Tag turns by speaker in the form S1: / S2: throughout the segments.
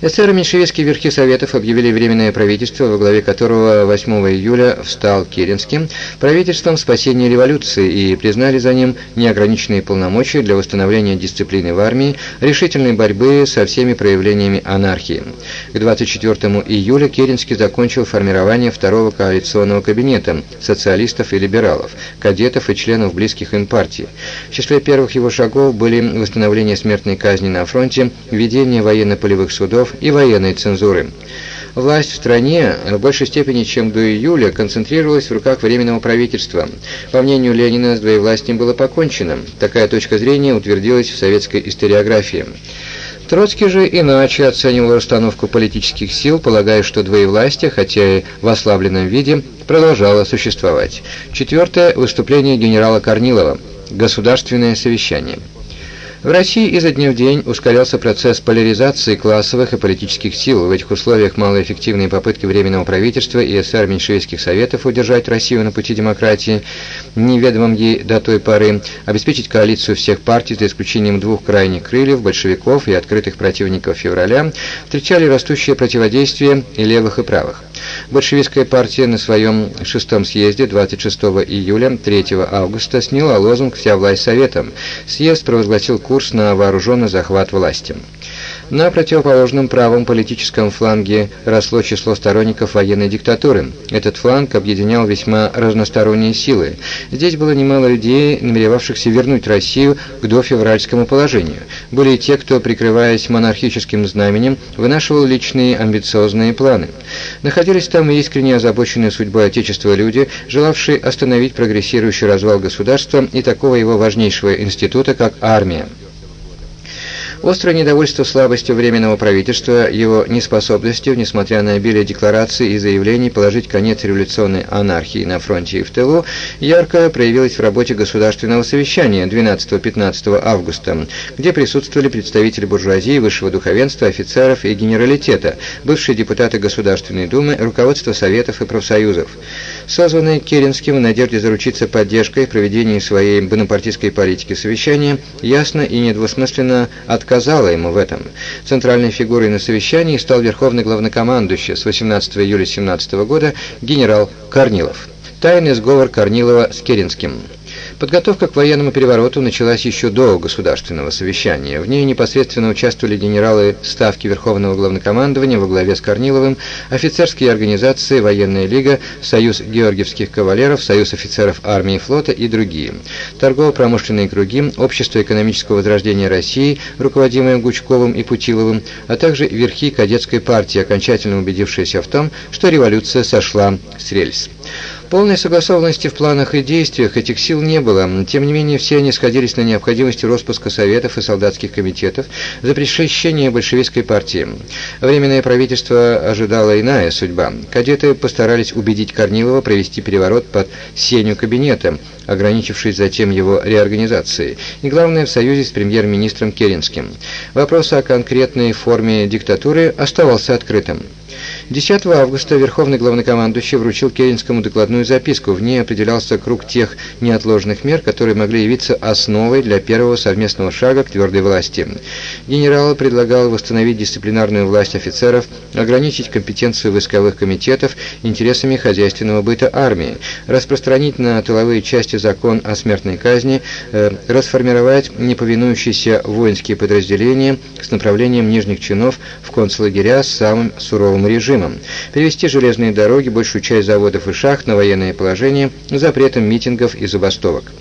S1: Эсеры меньшевистские верхи Советов объявили Временное правительство, во главе которого 8 июля встал Керенский, правительством спасения революции и признали за ним неограниченные полномочия для восстановления дисциплины в армии, решительной борьбы со всеми проявлениями анархии. К 24 июля Керенский закончил формирование второго коалиционного кабинета социалистов и либералов, кадетов и членов близких им партий. В числе первых его шагов были восстановление смертной казни на фронте, введение военно-полевых судов, судов и военной цензуры. Власть в стране в большей степени, чем до июля, концентрировалась в руках Временного правительства. По мнению Ленина, с двоевластием было покончено. Такая точка зрения утвердилась в советской историографии. Троцкий же иначе оценивал расстановку политических сил, полагая, что двоевластие, хотя и в ослабленном виде, продолжало существовать. Четвертое – выступление генерала Корнилова. Государственное совещание. В России изо дня в день ускорялся процесс поляризации классовых и политических сил. В этих условиях малоэффективные попытки Временного правительства и СССР меньшевистских советов удержать Россию на пути демократии, неведомым ей до той поры, обеспечить коалицию всех партий, за исключением двух крайних крыльев, большевиков и открытых противников февраля, встречали растущее противодействие и левых, и правых. Большевистская партия на своем шестом съезде 26 июля 3 августа сняла лозунг «Вся власть Советом». Съезд провозгласил курс на вооруженный захват власти. На противоположном правом политическом фланге росло число сторонников военной диктатуры. Этот фланг объединял весьма разносторонние силы. Здесь было немало людей, намеревавшихся вернуть Россию к дофевральскому положению. Были и те, кто, прикрываясь монархическим знаменем, вынашивал личные амбициозные планы. Находились там и искренне озабоченные судьбой Отечества люди, желавшие остановить прогрессирующий развал государства и такого его важнейшего института, как армия. Острое недовольство слабостью Временного правительства, его неспособностью, несмотря на обилие деклараций и заявлений, положить конец революционной анархии на фронте и в тылу, ярко проявилось в работе Государственного совещания 12-15 августа, где присутствовали представители буржуазии, высшего духовенства, офицеров и генералитета, бывшие депутаты Государственной Думы, руководство Советов и профсоюзов. Созванное Керенским в надежде заручиться поддержкой в проведении своей бонапартийской политики совещания, ясно и недвусмысленно от отказала ему в этом. Центральной фигурой на совещании стал верховный главнокомандующий с 18 июля 17 года генерал Корнилов. Тайный сговор Корнилова с Керенским. Подготовка к военному перевороту началась еще до государственного совещания. В ней непосредственно участвовали генералы Ставки Верховного Главнокомандования во главе с Корниловым, офицерские организации, Военная лига, Союз георгиевских кавалеров, Союз офицеров армии и флота и другие. Торгово-промышленные круги, Общество экономического возрождения России, руководимое Гучковым и Путиловым, а также верхи кадетской партии, окончательно убедившиеся в том, что революция сошла с рельс. Полной согласованности в планах и действиях этих сил не было, тем не менее все они сходились на необходимости распуска советов и солдатских комитетов за пресыщение большевистской партии. Временное правительство ожидало иная судьба. Кадеты постарались убедить Корнилова провести переворот под сенью кабинета, ограничившись затем его реорганизацией, и главное в союзе с премьер-министром Керенским. Вопрос о конкретной форме диктатуры оставался открытым. 10 августа Верховный главнокомандующий вручил Керенскому докладную записку. В ней определялся круг тех неотложных мер, которые могли явиться основой для первого совместного шага к твердой власти. Генерал предлагал восстановить дисциплинарную власть офицеров, ограничить компетенцию войсковых комитетов интересами хозяйственного быта армии, распространить на тыловые части закон о смертной казни, э, расформировать неповинующиеся воинские подразделения с направлением нижних чинов в концлагеря с самым суровым режимом режимом, перевести железные дороги, большую часть заводов и шахт на военное положение запретом митингов и забастовок.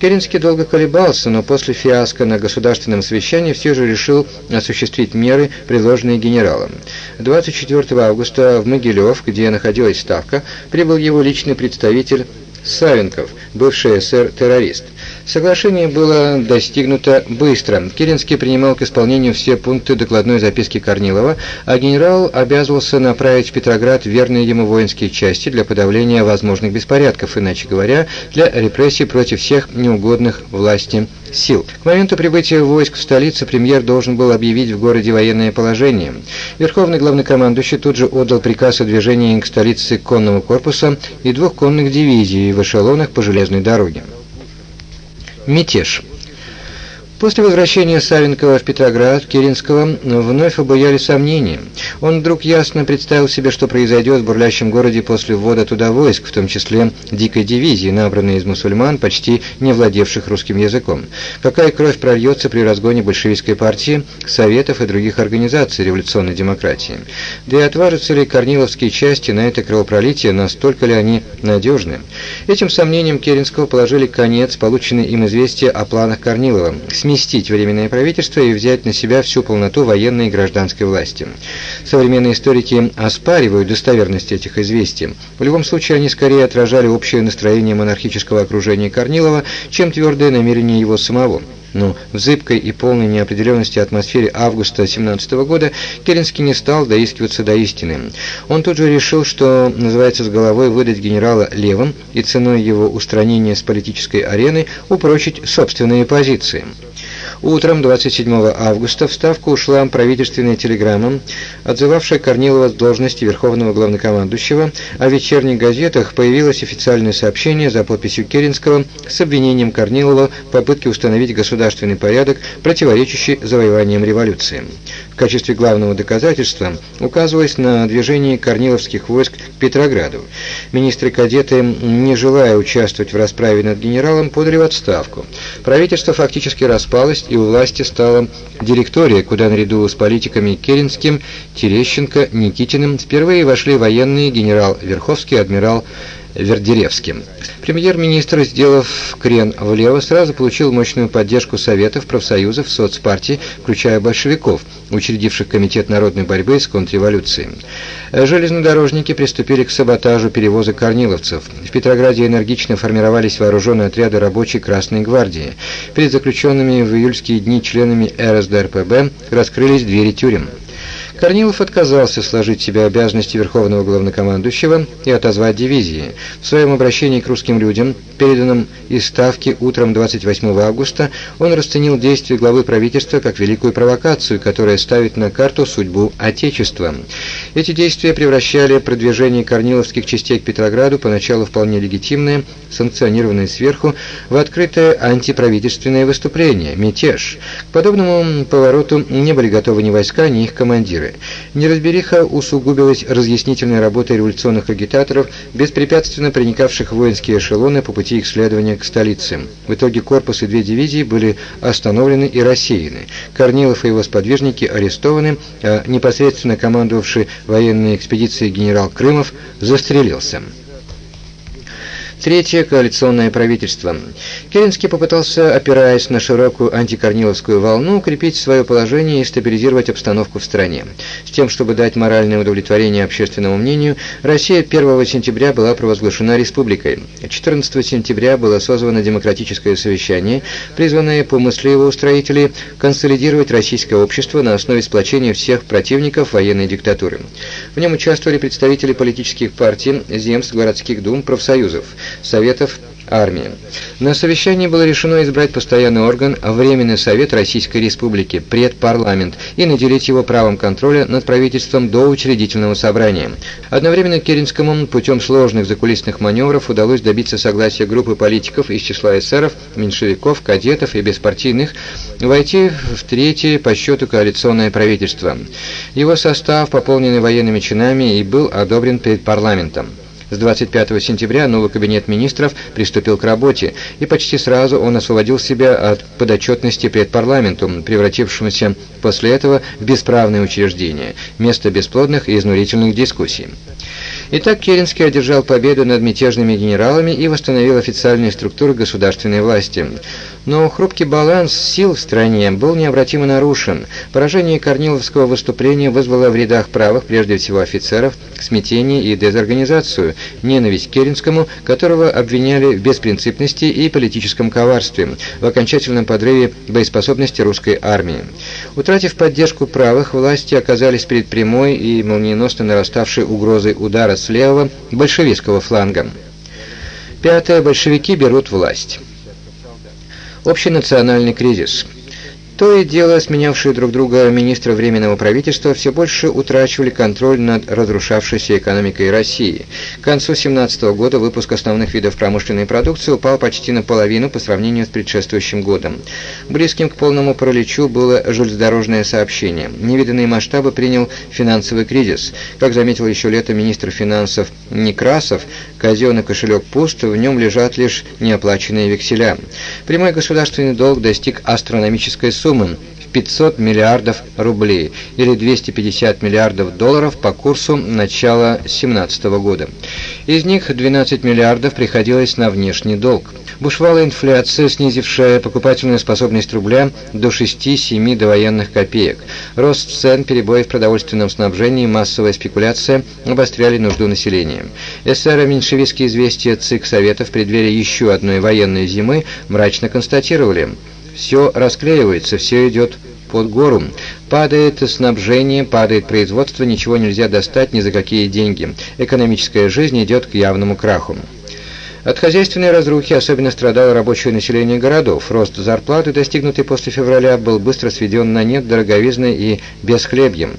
S1: Керенский долго колебался, но после фиаско на государственном совещании все же решил осуществить меры, предложенные генералом. 24 августа в Могилев, где находилась ставка, прибыл его личный представитель Савенков, бывший СССР-террорист. Соглашение было достигнуто быстро. Керенский принимал к исполнению все пункты докладной записки Корнилова, а генерал обязывался направить в Петроград верные ему воинские части для подавления возможных беспорядков, иначе говоря, для репрессий против всех неугодных власти сил. К моменту прибытия войск в столицу премьер должен был объявить в городе военное положение. Верховный главнокомандующий тут же отдал приказ о движении к столице конного корпуса и двух конных дивизий в эшелонах по железной дороге. Мятеж. После возвращения Савенкова в Петроград, Керенского вновь обуяли сомнения. Он вдруг ясно представил себе, что произойдет в бурлящем городе после ввода туда войск, в том числе дикой дивизии, набранной из мусульман, почти не владевших русским языком. Какая кровь прольется при разгоне большевистской партии, советов и других организаций революционной демократии. Да и отважатся ли корниловские части на это кровопролитие, настолько ли они надежны? Этим сомнением Керенского положили конец полученный им известие о планах Корнилова – сместить Временное правительство и взять на себя всю полноту военной и гражданской власти. Современные историки оспаривают достоверность этих известий. В любом случае, они скорее отражали общее настроение монархического окружения Корнилова, чем твердое намерение его самого. Но в зыбкой и полной неопределенности атмосфере августа 17 года Керенский не стал доискиваться до истины. Он тут же решил, что, называется, с головой выдать генерала левым и ценой его устранения с политической арены упрочить собственные позиции. Утром 27 августа в Ставку ушла правительственная телеграмма, отзывавшая Корнилова с должности Верховного Главнокомандующего, а в вечерних газетах появилось официальное сообщение за подписью Керенского с обвинением Корнилова в попытке установить государственный порядок, противоречащий завоеваниям революции. Качестве главного доказательства указывалось на движение корниловских войск к Петрограду. Министры-кадеты, не желая участвовать в расправе над генералом, подали в отставку. Правительство фактически распалось, и у власти стала директория, куда наряду с политиками Керенским, Терещенко, Никитиным впервые вошли военные генерал Верховский, адмирал Вердеревским. Премьер-министр, сделав крен влево, сразу получил мощную поддержку советов, профсоюзов, соцпартий, включая большевиков, учредивших Комитет народной борьбы с контрреволюцией. Железнодорожники приступили к саботажу перевоза корниловцев. В Петрограде энергично формировались вооруженные отряды рабочей Красной гвардии. Перед заключенными в июльские дни членами РСДРПБ раскрылись двери тюрем. Корнилов отказался сложить себе обязанности Верховного Главнокомандующего и отозвать дивизии. В своем обращении к русским людям, переданном из Ставки утром 28 августа, он расценил действия главы правительства как великую провокацию, которая ставит на карту судьбу Отечества. Эти действия превращали продвижение корниловских частей к Петрограду, поначалу вполне легитимное, санкционированное сверху, в открытое антиправительственное выступление, мятеж. К подобному повороту не были готовы ни войска, ни их командиры. Неразбериха усугубилась разъяснительной работой революционных агитаторов, беспрепятственно проникавших в воинские эшелоны по пути их следования к столице. В итоге корпус и две дивизии были остановлены и рассеяны. Корнилов и его сподвижники арестованы, а непосредственно командовавший военной экспедицией генерал Крымов застрелился. Третье коалиционное правительство. Керенский попытался, опираясь на широкую антикорниловскую волну, укрепить свое положение и стабилизировать обстановку в стране. С тем, чтобы дать моральное удовлетворение общественному мнению, Россия 1 сентября была провозглашена республикой. 14 сентября было созвано демократическое совещание, призванное по мысли его устроителей консолидировать российское общество на основе сплочения всех противников военной диктатуры. В нем участвовали представители политических партий, земств, городских дум, профсоюзов. Советов армии. На совещании было решено избрать постоянный орган Временный Совет Российской Республики, предпарламент, и наделить его правом контроля над правительством до учредительного собрания. Одновременно Керенскому путем сложных закулисных маневров удалось добиться согласия группы политиков из числа эсеров, меньшевиков, кадетов и беспартийных войти в третье по счету коалиционное правительство. Его состав, пополненный военными чинами, и был одобрен перед парламентом. С 25 сентября новый кабинет министров приступил к работе, и почти сразу он освободил себя от подотчетности перед парламентом, превратившемуся после этого в бесправное учреждение, место бесплодных и изнурительных дискуссий. Итак, Керенский одержал победу над мятежными генералами и восстановил официальные структуры государственной власти. Но хрупкий баланс сил в стране был необратимо нарушен. Поражение Корниловского выступления вызвало в рядах правых, прежде всего офицеров, смятение и дезорганизацию, ненависть к Керенскому, которого обвиняли в беспринципности и политическом коварстве, в окончательном подрыве боеспособности русской армии. Утратив поддержку правых, власти оказались перед прямой и молниеносно нараставшей угрозой удара с левого большевистского фланга. Пятое. Большевики берут власть. Общенациональный кризис. То и дело, сменявшие друг друга министры Временного правительства все больше утрачивали контроль над разрушавшейся экономикой России. К концу 2017 года выпуск основных видов промышленной продукции упал почти наполовину по сравнению с предшествующим годом. Близким к полному параличу было железнодорожное сообщение. Невиданные масштабы принял финансовый кризис. Как заметил еще летом министр финансов Некрасов, казенный кошелек пуст, в нем лежат лишь неоплаченные векселя. Прямой государственный долг достиг астрономической суммы в 500 миллиардов рублей или 250 миллиардов долларов по курсу начала 2017 года. Из них 12 миллиардов приходилось на внешний долг. Бушевала инфляция, снизившая покупательную способность рубля до 6-7 довоенных копеек. Рост цен, перебои в продовольственном снабжении, массовая спекуляция обостряли нужду населения. Эсеро-меньшевистские известия ЦИК Совета в преддверии еще одной военной зимы мрачно констатировали – все расклеивается, все идет под гору. Падает снабжение, падает производство, ничего нельзя достать ни за какие деньги. Экономическая жизнь идет к явному краху. От хозяйственной разрухи особенно страдало рабочее население городов. Рост зарплаты, достигнутый после февраля, был быстро сведен на нет дороговизной и бесхлебьем.